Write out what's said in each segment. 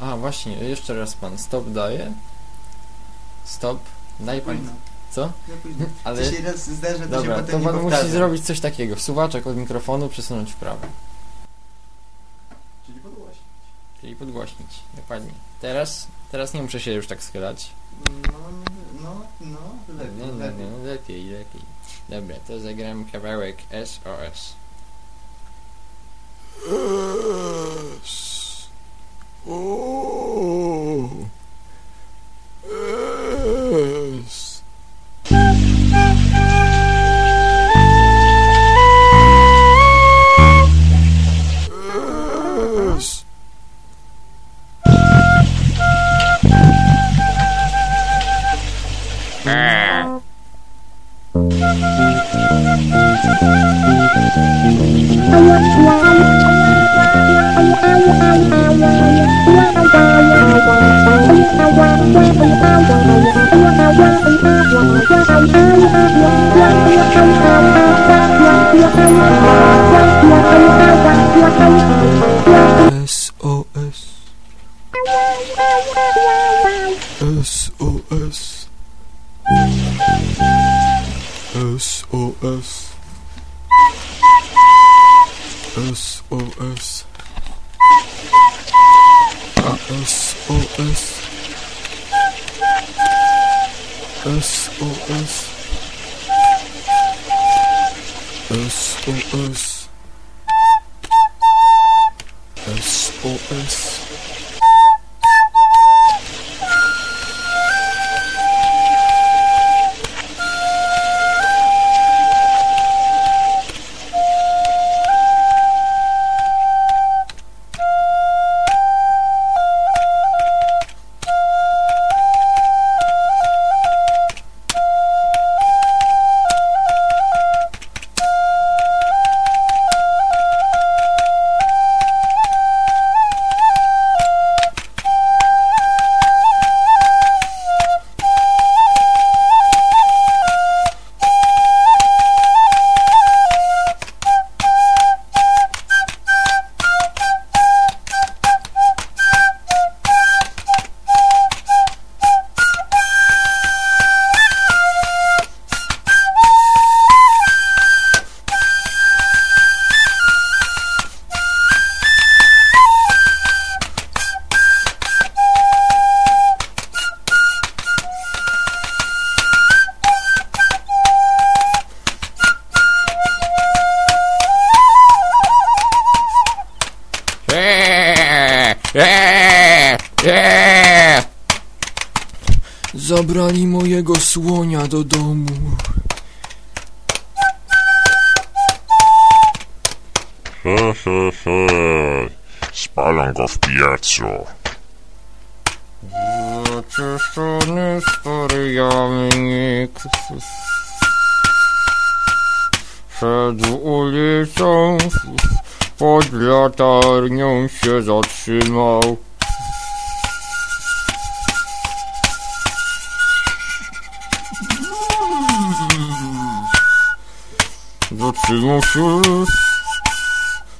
A, właśnie, jeszcze raz pan stop daje. Stop. Daj pan. Późno. Co? Nie późno. Ale- Ale... się raz zdarzy, to Dobra, się to potem nie pan musi powtarza. zrobić coś takiego. Suwaczek od mikrofonu przesunąć w prawo. Czyli podgłośnić. Czyli podgłośnić. Dokładnie. Teraz, teraz nie muszę się już tak schylać. No, no, no, lepiej, No, no, lepiej. no, lepiej, lepiej. Dobra, to zagram kawałek SOS. SOS. SOS. SOS. SOS. SOS. SOS. SOS. SOS. Zabrali mojego słonia do domu. He, he, he. Spalam go w piecu. Zacieszony stary jamnik Przed ulicą Pod latarnią się zatrzymał Się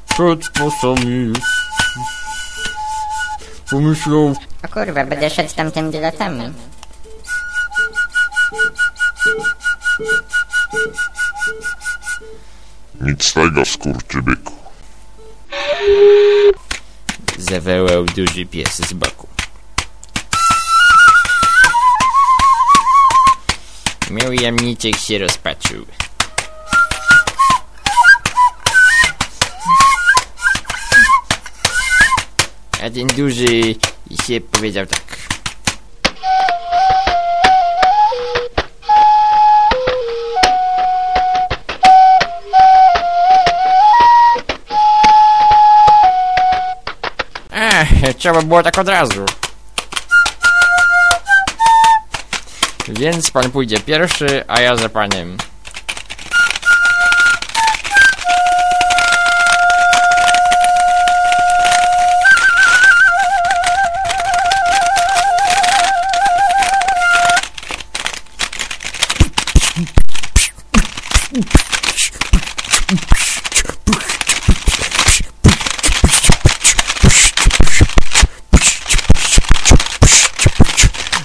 Przed pasami Pomyślał O kurwa, będę szedł tamtymi latami. Nic z tego, skurczybyku. Zawołał duży pies z boku. Miał jamniczek się rozpatrzył. A ten duży się powiedział tak. Trzeba było tak od razu. Więc pan pójdzie pierwszy, a ja za panem.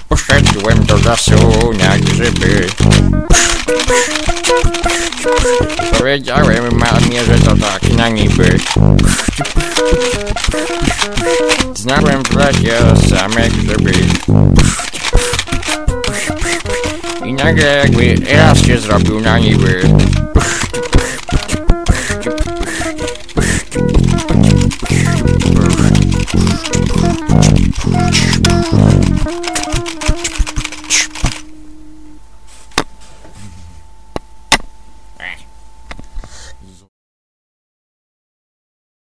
Посадуем до засу на грибы. Powiedziałem mamie, że to tak na niby. Znałem w lesie same grzyby. Inagagwe, Astros are Bunangi word.